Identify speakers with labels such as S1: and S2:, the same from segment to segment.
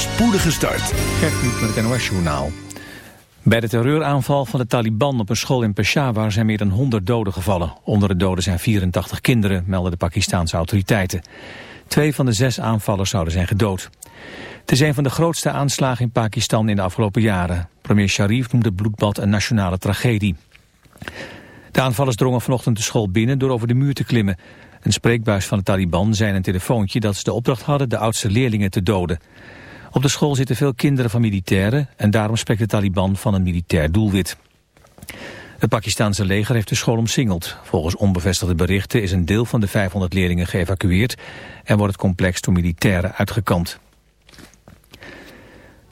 S1: spoedige start.
S2: Gert met het NOS Journaal. Bij de terreuraanval van de Taliban op een school in Peshawar zijn meer dan 100 doden gevallen. Onder de doden zijn 84 kinderen, melden de Pakistanse autoriteiten. Twee van de zes aanvallers zouden zijn gedood. Het is een van de grootste aanslagen in Pakistan in de afgelopen jaren. Premier Sharif noemde het bloedbad een nationale tragedie. De aanvallers drongen vanochtend de school binnen door over de muur te klimmen. Een spreekbuis van de Taliban zei in een telefoontje dat ze de opdracht hadden de oudste leerlingen te doden. Op de school zitten veel kinderen van militairen en daarom spreekt de Taliban van een militair doelwit. Het Pakistanse leger heeft de school omsingeld. Volgens onbevestigde berichten is een deel van de 500 leerlingen geëvacueerd en wordt het complex door militairen uitgekampt.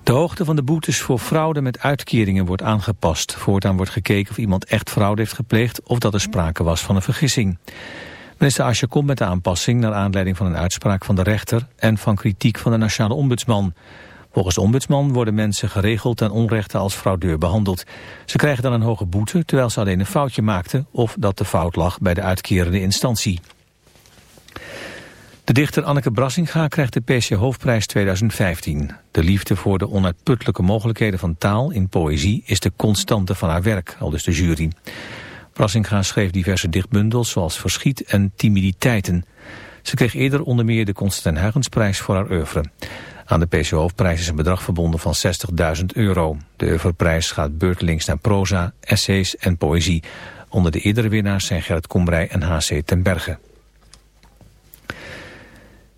S2: De hoogte van de boetes voor fraude met uitkeringen wordt aangepast. Voortaan wordt gekeken of iemand echt fraude heeft gepleegd of dat er sprake was van een vergissing. Minister Asje komt met de aanpassing naar aanleiding van een uitspraak van de rechter en van kritiek van de nationale ombudsman. Volgens de ombudsman worden mensen geregeld ten onrechte als fraudeur behandeld. Ze krijgen dan een hoge boete terwijl ze alleen een foutje maakten of dat de fout lag bij de uitkerende instantie. De dichter Anneke Brassinga krijgt de PC Hoofdprijs 2015. De liefde voor de onuitputtelijke mogelijkheden van taal in poëzie is de constante van haar werk, al dus de jury. Brassinga schreef diverse dichtbundels zoals Verschiet en Timiditeiten. Ze kreeg eerder onder meer de Constantijn Huygensprijs voor haar oeuvre. Aan de PC Hoofdprijs is een bedrag verbonden van 60.000 euro. De oeuvreprijs gaat beurtelings naar proza, essays en poëzie. Onder de eerdere winnaars zijn Gerrit Komrij en H.C. ten Berge.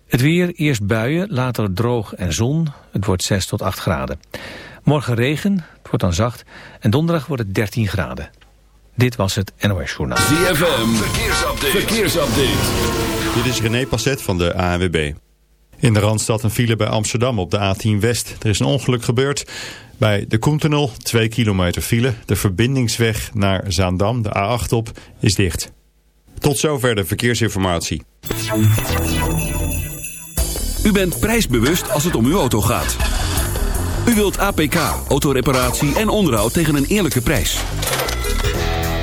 S2: Het weer, eerst buien, later droog en zon. Het wordt 6 tot 8 graden. Morgen regen, het wordt dan zacht. En donderdag wordt het 13 graden. Dit was het NOS Journaal.
S1: ZFM, verkeersupdate. verkeersupdate.
S3: Dit is René Passet van de ANWB. In de Randstad een file bij Amsterdam op de A10 West. Er is een ongeluk gebeurd. Bij de Koentunnel, 2 kilometer file. De verbindingsweg naar Zaandam, de A8 op, is dicht. Tot zover de verkeersinformatie.
S1: U bent prijsbewust als het om uw auto gaat. U wilt APK, autoreparatie en onderhoud tegen een eerlijke prijs.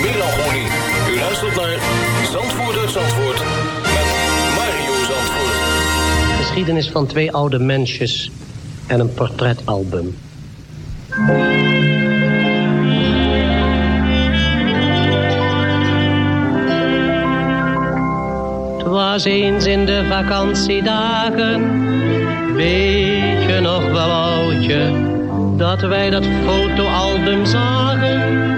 S4: melancholie. U luistert naar Zandvoort uit Zandvoort met Mario Zandvoort.
S5: Geschiedenis van twee oude mensjes en een portretalbum. Was eens in de vakantiedagen, weet je nog wel oudje, dat wij dat fotoalbum zagen.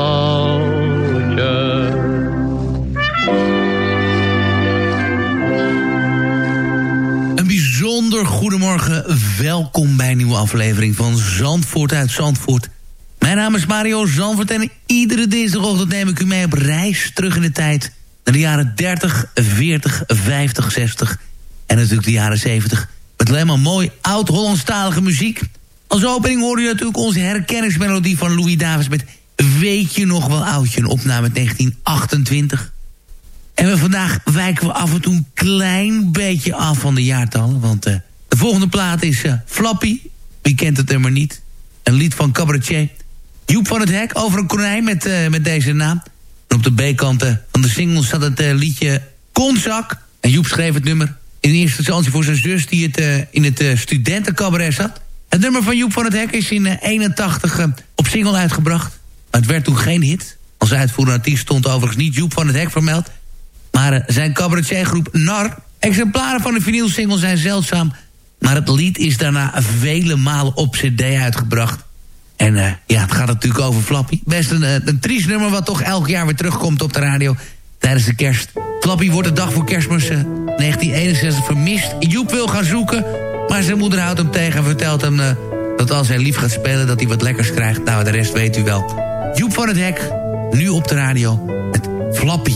S6: Welkom bij een nieuwe aflevering van Zandvoort uit Zandvoort. Mijn naam is Mario Zandvoort en iedere dinsdagochtend neem ik u mee op reis terug in de tijd. Naar de jaren 30, 40, 50, 60 en natuurlijk de jaren 70. Met alleen maar mooi oud-Hollandstalige muziek. Als opening hoorde je natuurlijk onze herkenningsmelodie van Louis Davis met Weet je nog wel oudje, een opname uit 1928. En we vandaag wijken we af en toe een klein beetje af van de jaartallen. Want eh, volgende plaat is eh, Flappy. Wie kent het er maar niet? Een lied van cabaretier. Joep van het Hek over een konijn met, eh, met deze naam. En op de B-kant eh, van de single staat het liedje Konzak. En Joep schreef het nummer in eerste instantie voor zijn zus... die het, in het studentencabaret zat. Het nummer van Joep van het Hek is in 81 op single uitgebracht. Maar het werd toen geen hit. Als uitvoerende artiest stond overigens niet Joep van het Hek vermeld... Maar zijn cabaretiergroep NAR... Exemplaren van de vinylsingle zijn zeldzaam... maar het lied is daarna vele malen op cd uitgebracht. En eh, ja, het gaat natuurlijk over Flappy. Best een, eh, een triest nummer wat toch elk jaar weer terugkomt op de radio... tijdens de kerst. Flappy wordt de dag voor kerstmis eh, 1961 vermist. Joep wil gaan zoeken, maar zijn moeder houdt hem tegen... en vertelt hem eh, dat als hij lief gaat spelen dat hij wat lekkers krijgt. Nou, de rest weet u wel. Joep van het Hek, nu op de radio, met Flappy.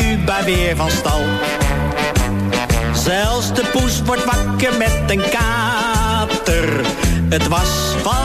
S7: Tuba weer van stal. Zelfs de poes wordt wakker met een kater. Het was vannacht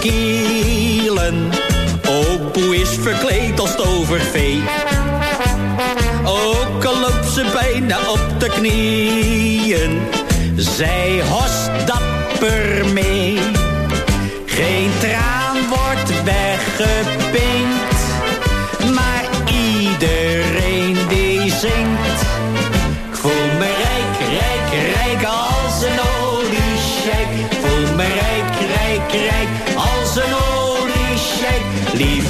S7: boerenkielen. Opoe is verkleed als tovervee. Ook al loopt ze bijna op de knieën. Zij host dapper mee. Geen traan wordt weggepinkt.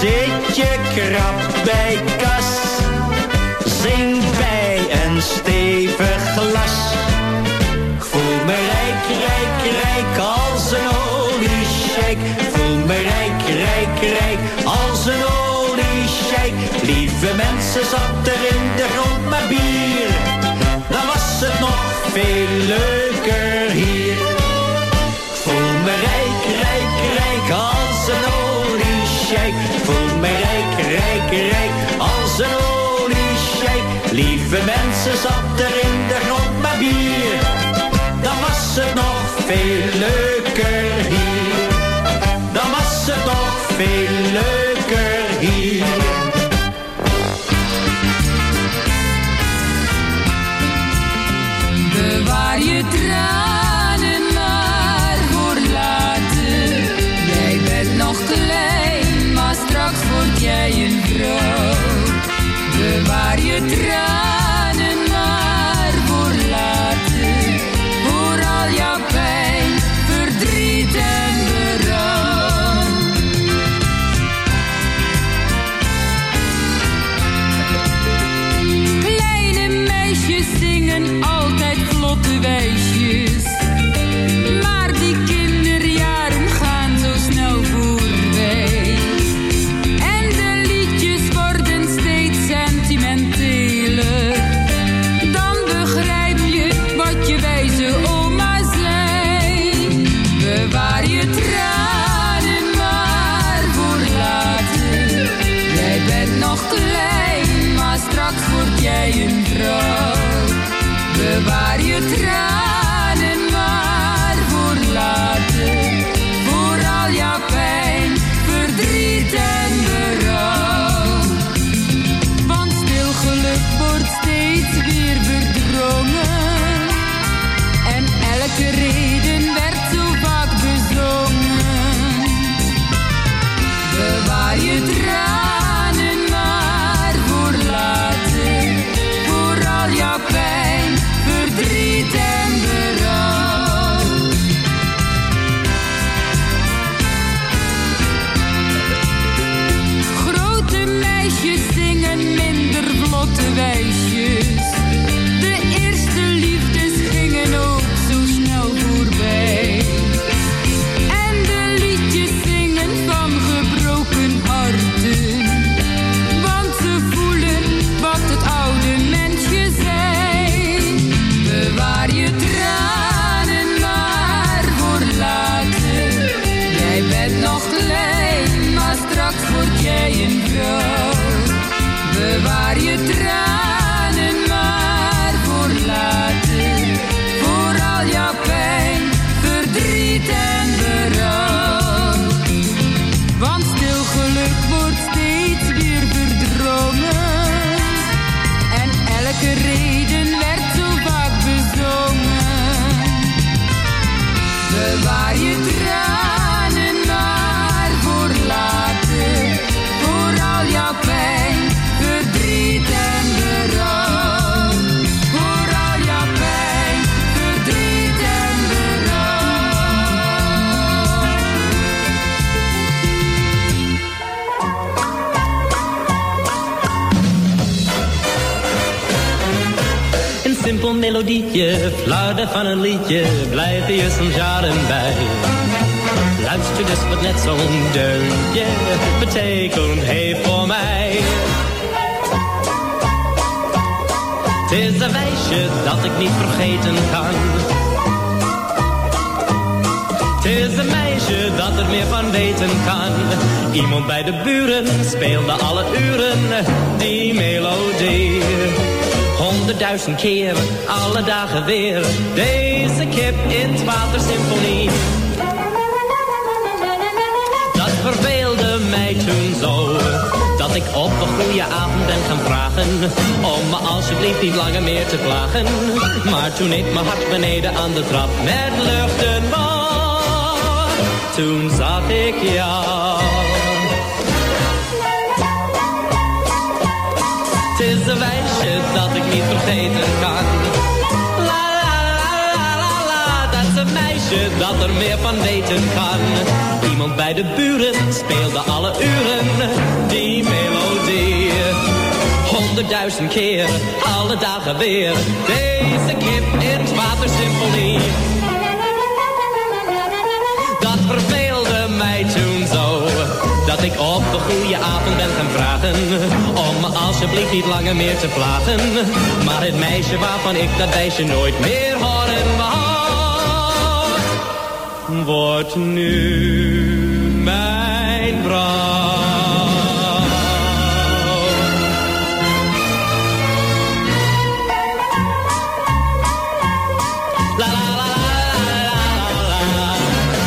S7: Zit je krap bij kas. Zing bij een stevig glas. Voel me rijk, rijk, rijk als een oliesjeik. Ik voel me rijk, rijk, rijk als een oliesjeik.
S8: Sheik. Lieve mensen, zat er in de grond maar bier. Dan was het nog veel leuker
S5: wijsje dat ik niet vergeten kan. Het is een meisje dat er meer van weten kan. Iemand bij de buren speelde alle uren die melodie. Honderdduizend keer, alle dagen weer. Deze kip in het watersymfonie. Dat verveelde mij toen zo. Dat ik op een goede avond ben gaan vragen. Om me alsjeblieft niet langer meer te plagen. Maar toen ik mijn hart beneden aan de trap met luchten was. Toen zag ik jou. Het is een wijsje dat ik niet vergeten kan. Dat er meer van weten kan. Iemand bij de buren speelde alle uren die melodie. Honderdduizend keer, alle dagen weer, deze kip in het watersymfonie. Dat verveelde mij toen zo, dat ik op een goede avond ben gaan vragen. Om me alsjeblieft niet langer meer te plagen. Maar het meisje waarvan ik dat meisje nooit meer horen. Wordt nu mijn vrouw.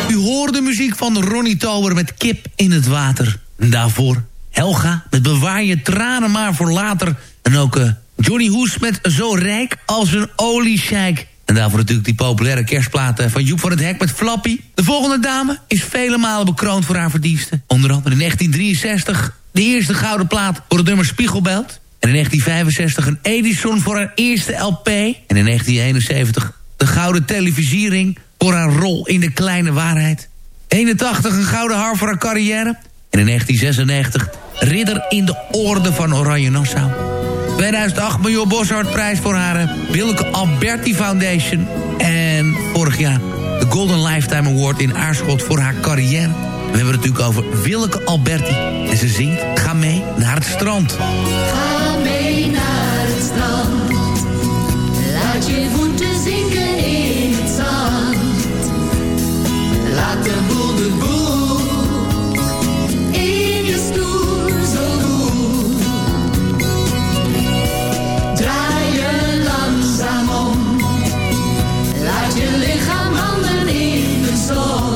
S6: U hoorde de muziek van Ronnie Tober met Kip in het Water. Daarvoor Helga met Bewaar je tranen maar voor later. En ook eh, Johnny Hoes met Zo rijk als een oliescheik. En daarvoor natuurlijk die populaire kerstplaat eh, van Joep van het Hek met Flappy. De volgende dame is vele malen bekroond voor haar verdiensten. Onder andere in 1963 de eerste gouden plaat voor het nummer Spiegelbelt. En in 1965 een Edison voor haar eerste LP. En in 1971 de gouden televisiering voor haar rol in De Kleine Waarheid. 81 een gouden haar voor haar carrière. En in 1996 ridder in de orde van Oranje Nassau. 2008 miljoen Boshart-prijs voor haar eh, Willeke Alberti Foundation. En vorig jaar de Golden Lifetime Award in Aarschot voor haar carrière. We hebben het natuurlijk over Willeke Alberti. En ze zingt Ga mee naar het strand.
S9: Ga mee naar het strand. Laat je voeten zinken in het zand. Laat de boel de boel in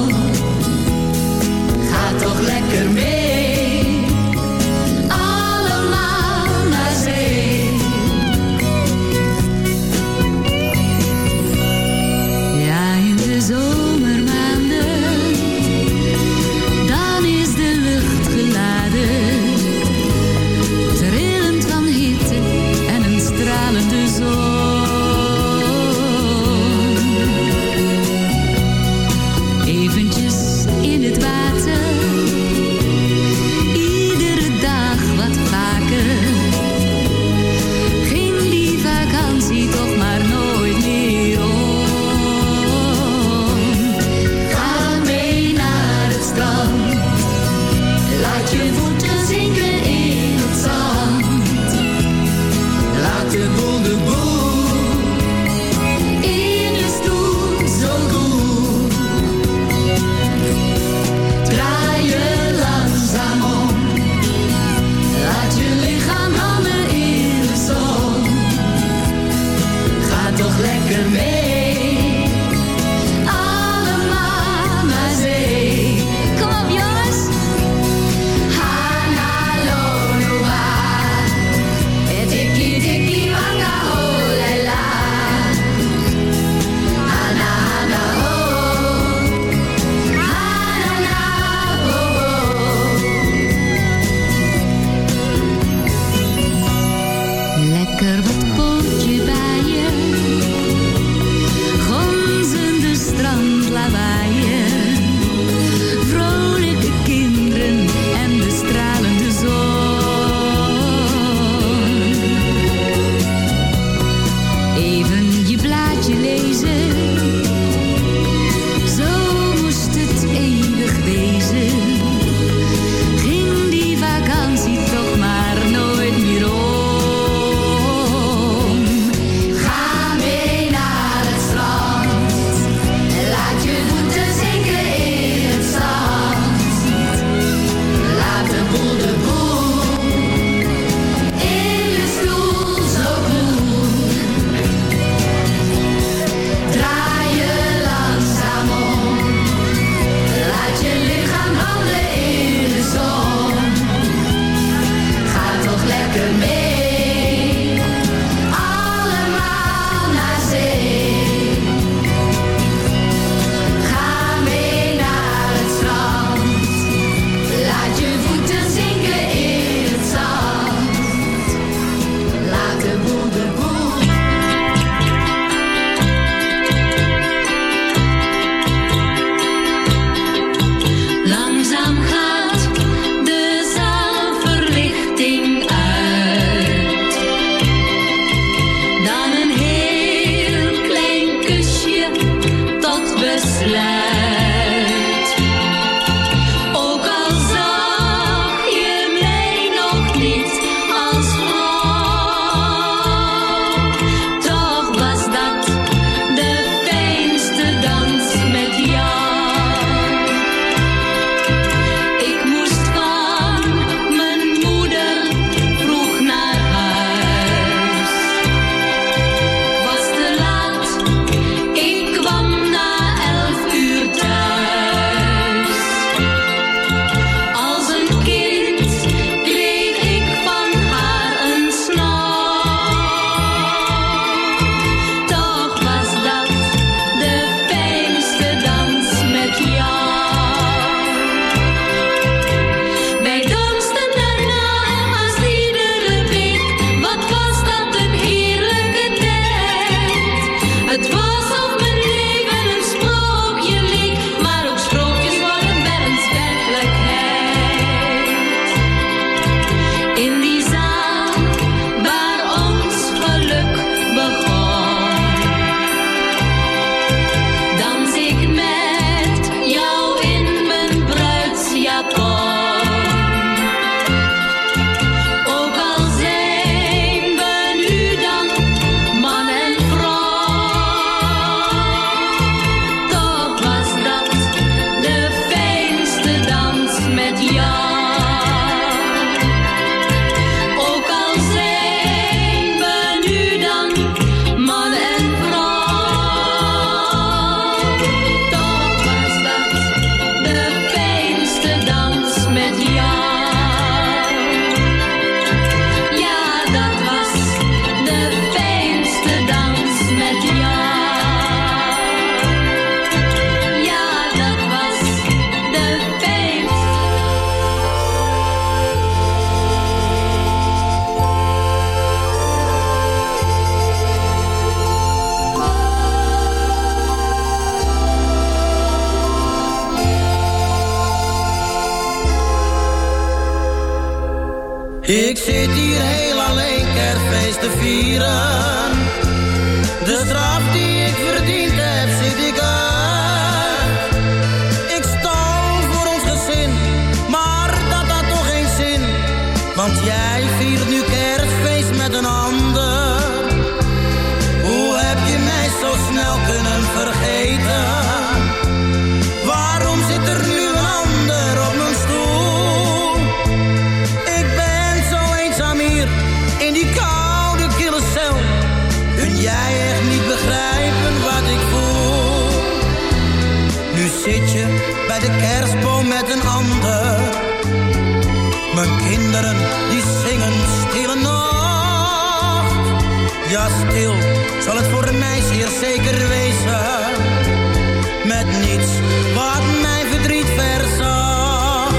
S10: Met niets wat mijn verdriet verzacht.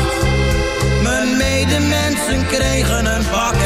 S10: Mijn medemensen kregen een pakketje.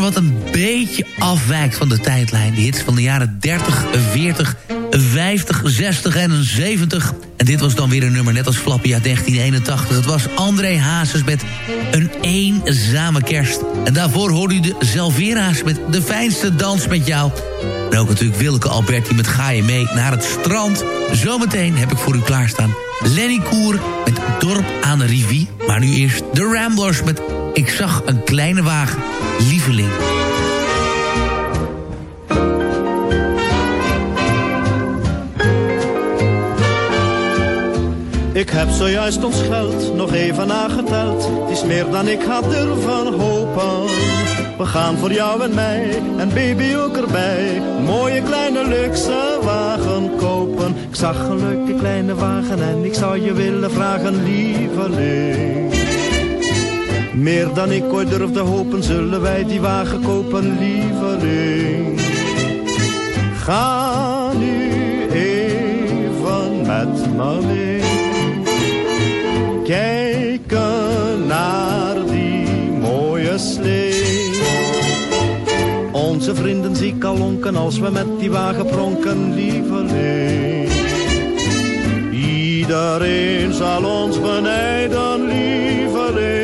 S6: Wat een beetje afwijkt van de tijdlijn. De hits van de jaren 30, 40, 50, 60 en 70. En dit was dan weer een nummer net als Flappia 1981. Dat was André Hazes met Een Eenzame Kerst. En daarvoor hoorde u de Zelvera's met De Fijnste Dans met Jou. En ook natuurlijk Wilke Alberti met Ga je mee naar het strand. Zometeen heb ik voor u klaarstaan Lenny Koer met Dorp aan de Rivie. Maar nu eerst de Ramblers met Ik zag een kleine wagen, lieveling.
S11: Ik heb zojuist ons geld nog even nageteld. Het is meer dan ik had durven hopen. We gaan voor jou en mij en baby ook erbij. Mooie kleine luxe wagen kopen. Ik zag een leuke kleine wagen en ik zou je willen vragen, lieveling. Meer dan ik ooit durfde hopen, zullen wij die wagen kopen, lieveling. Ga nu even met me mee. Kijken naar die mooie slee. Onze vrienden zie ik al lonken als we met die wagen pronken, lieveling. Iedereen zal ons benijden, lieveling.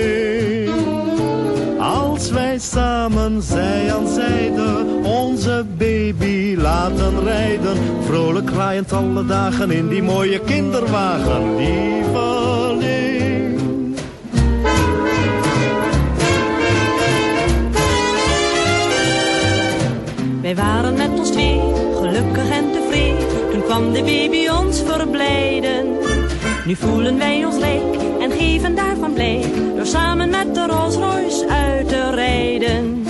S11: Samen zij aan zijde onze baby laten rijden. Vrolijk kraaiend alle dagen in die mooie kinderwagen, lieveling.
S12: Wij waren met ons twee, gelukkig en tevreden. Toen kwam de baby ons verblijden. Nu voelen wij ons rijk en geven daarvan blijk. Door samen met de Rolls Royce uit te rijden.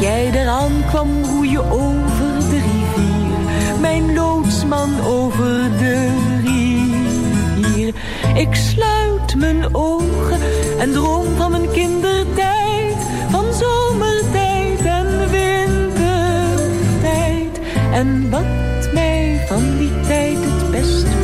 S13: Jij eraan kwam roeien over de rivier. Mijn loodsman over de rivier. Ik sluit mijn ogen en droom van mijn kindertijd. Van zomertijd en wintertijd. En wat mij van die tijd het best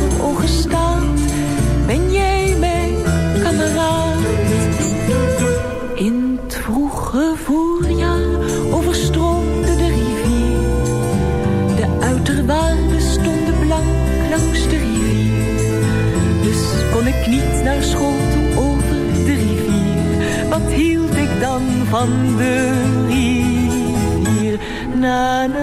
S13: van de rivier? Na na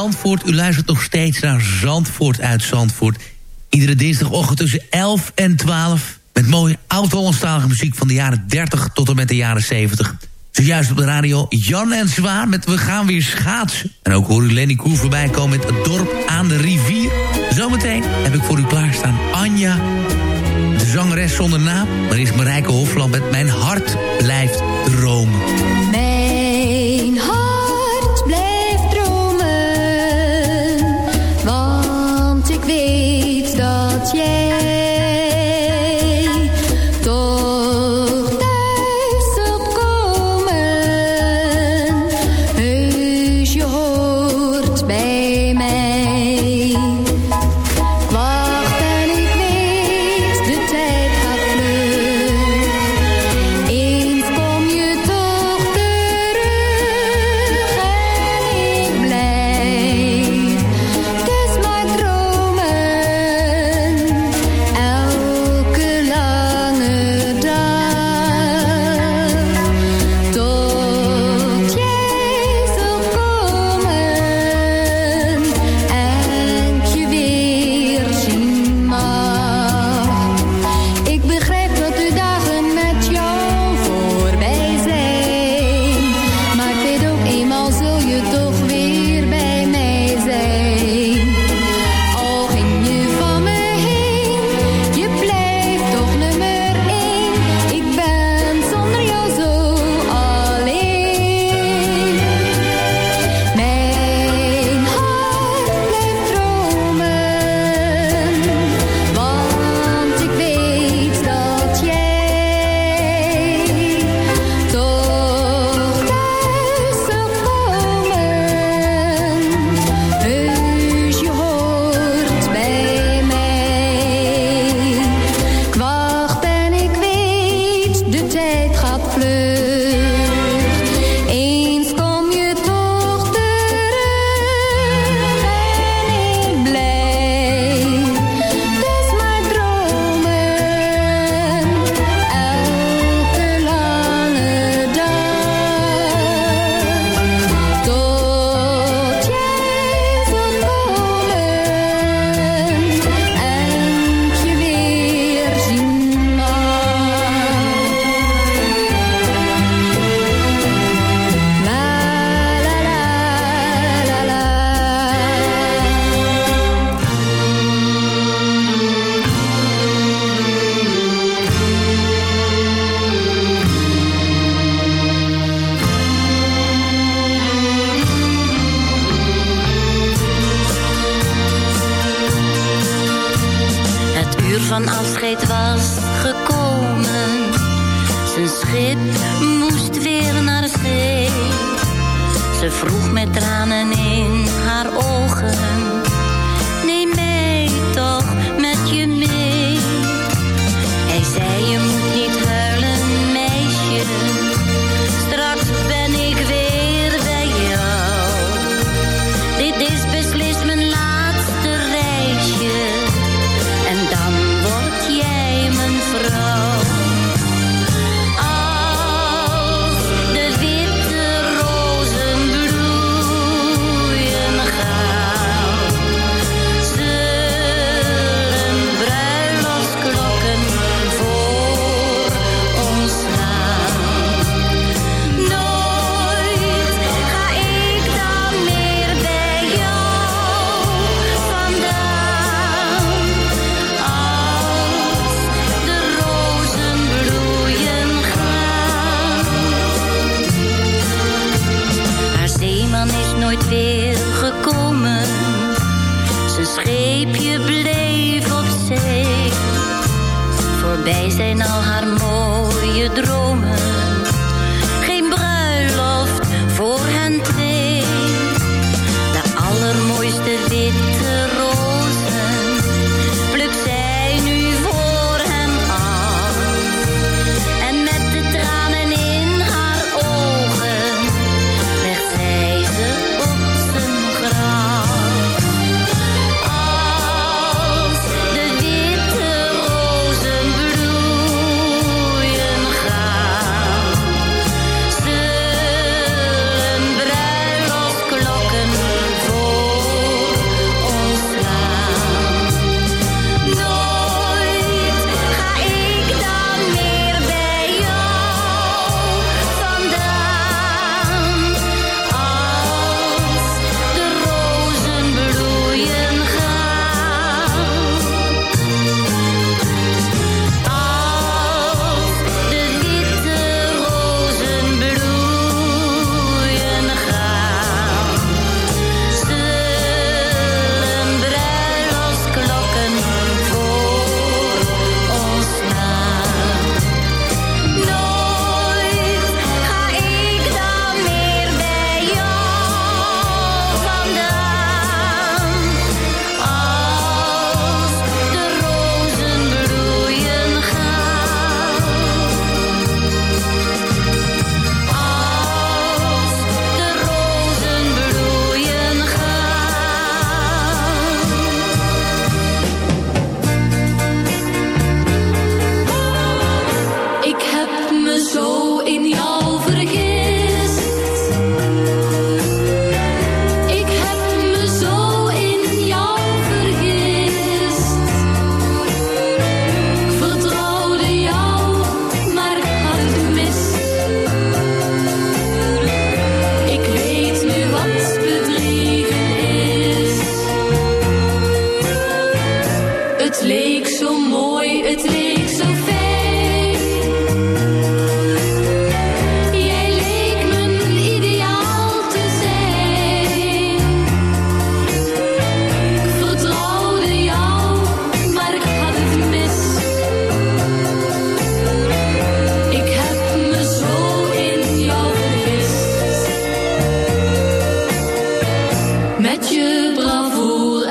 S4: Zandvoort.
S14: U luistert nog steeds naar Zandvoort uit Zandvoort. Iedere dinsdagochtend tussen 11 en 12. Met mooie oud-Hollandstalige muziek van de jaren 30 tot en met de jaren 70. Zojuist op de radio Jan en Zwaar met We gaan weer schaatsen. En ook hoor u Lenny Koer voorbij komen met Het dorp aan de rivier. Zometeen heb ik voor u klaarstaan Anja, de zangeres zonder naam. Maar is Marijke Hofland met Mijn hart blijft dromen.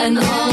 S9: and all.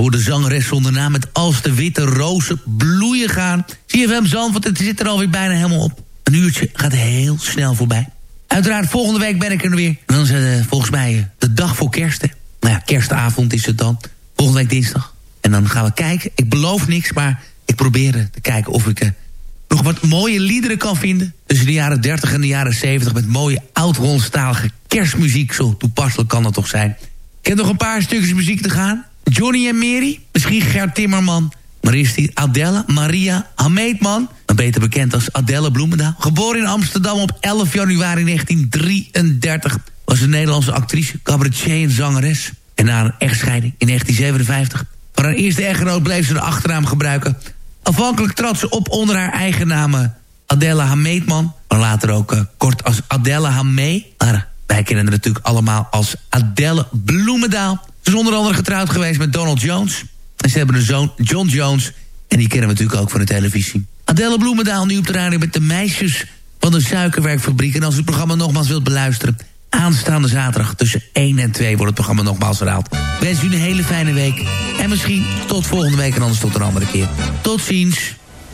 S9: Daarvoor de zangeres zonder naam met Als de Witte Rozen bloeien gaan. CFM want het zit er alweer bijna helemaal op. Een uurtje gaat heel snel voorbij. Uiteraard, volgende week ben ik er weer. En dan is eh, volgens mij eh, de dag voor kerst. Nou ja, kerstavond is het dan. Volgende week dinsdag. En dan gaan we kijken. Ik beloof niks, maar ik probeer eh, te kijken of ik nog wat mooie liederen kan vinden. Tussen de jaren 30 en de jaren 70 met mooie oud-Hollandstalige kerstmuziek. Zo toepasselijk kan dat toch zijn. Ik heb nog een paar stukjes muziek te gaan. Johnny en Mary, misschien Gert Timmerman... maar is die Adela Maria Hameetman...
S6: beter bekend als Adela Bloemendaal... geboren in Amsterdam op 11 januari 1933... was een Nederlandse actrice, cabaretier en zangeres. En na een echtscheiding in 1957... van haar eerste echtgenoot bleef ze de achternaam gebruiken. Afhankelijk trad ze op onder haar eigen naam... Eh, Adella Hameetman, maar later ook eh, kort als Adella Hamee. Maar wij kennen haar natuurlijk allemaal als Adelle Bloemendaal. Ze is onder andere getrouwd geweest met Donald Jones... En ze hebben een zoon, John Jones. En die kennen we natuurlijk ook van de televisie. Adelle Bloemendaal nu op de radio met de meisjes van de suikerwerkfabriek. En als u het programma nogmaals wilt beluisteren... aanstaande zaterdag tussen 1 en 2 wordt het programma nogmaals herhaald. Wens u een hele fijne week. En misschien tot volgende week en anders tot een andere keer. Tot ziens.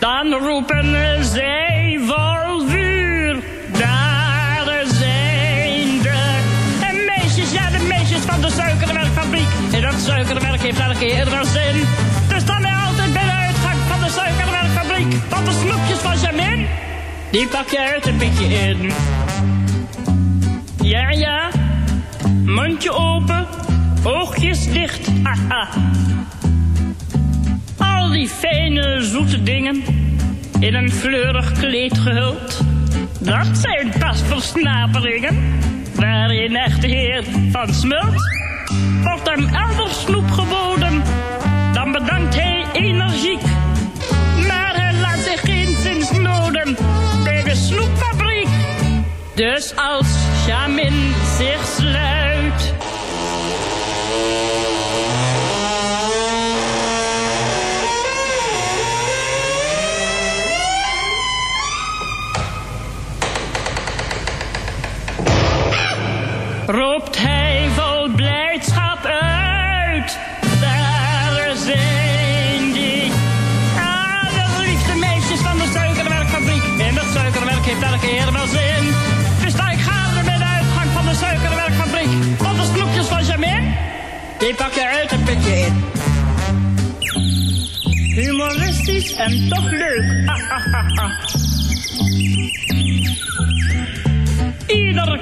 S15: Dan roepen zij vol vuur. Daar zijn de en meisjes, ja de meisjes van de suikerwerkfabriek. En dat suikerwerk heeft elke keer wel zin. Dus dan wij altijd bij de uitgang van de suikerwerkfabriek. Want de snoepjes van Jamin, die pak je uit een beetje in. Ja, ja, mondje open, oogjes dicht, haha. Al die fijne, zoete dingen in een fleurig kleed gehuld. Dat zijn pas versnaperingen waarin echte heer van smult. Wordt hem elders snoep geboden, dan bedankt hij energiek. Maar hij laat zich geen zins noden bij de snoepfabriek. Dus als Jamin zich sluit... roept hij vol blijdschap uit. Daar zijn die. Ah, de liefste meisjes van de suikerwerkfabriek. En dat suikerwerk heeft elke keer wel zin. Dus daar gaan we bij de uitgang van de suikerwerkfabriek. Want de snoepjes van Jamin, die pak je uit een putje in. Humoristisch en toch leuk.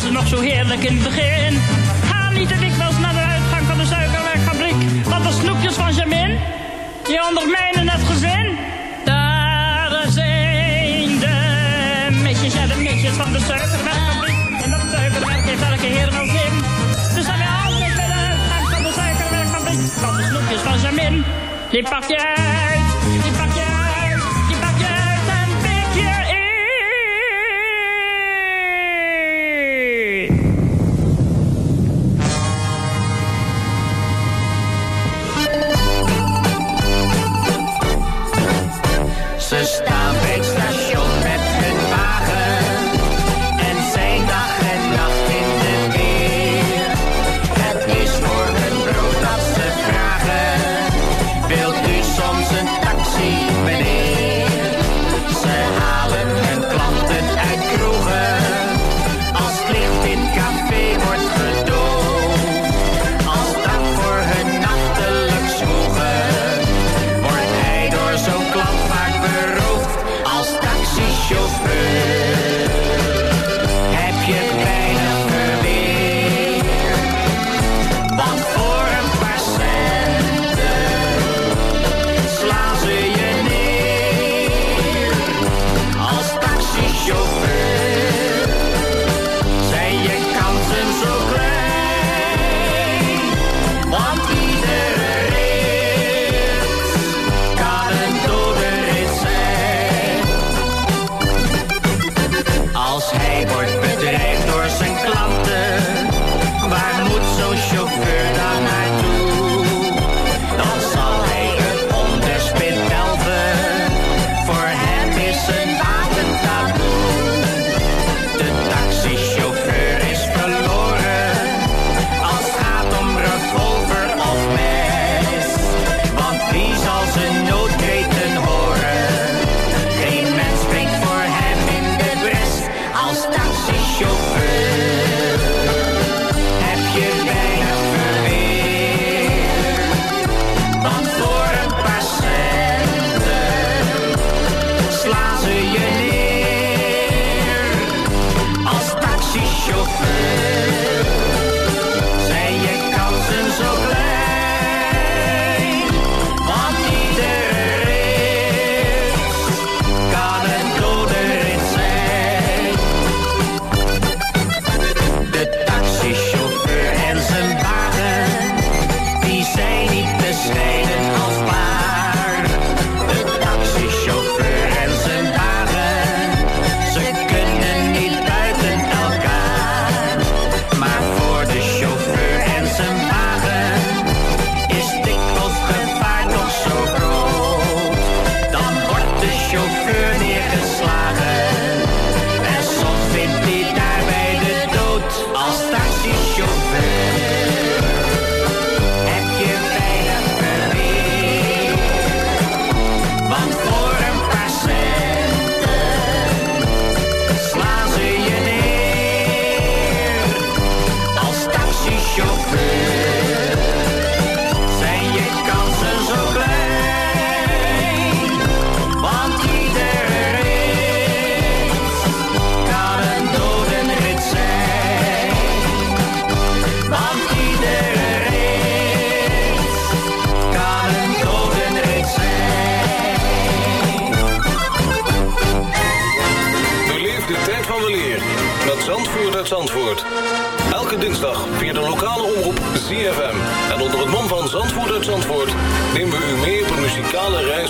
S15: Ze nog zo heerlijk in het begin. Ga niet te dikwijls naar de uitgang van de suikerwerkfabriek. Want de snoepjes van Jamin, die ondermijnen het gezin. Daar zijn de meisjes, ja de meisjes van de suikerwerkfabriek. En dat suikerwerk heeft elke heer wel zin. Dus zijn we altijd bij de uitgang van de suikerwerkfabriek. Want de snoepjes van Jamin, die pak je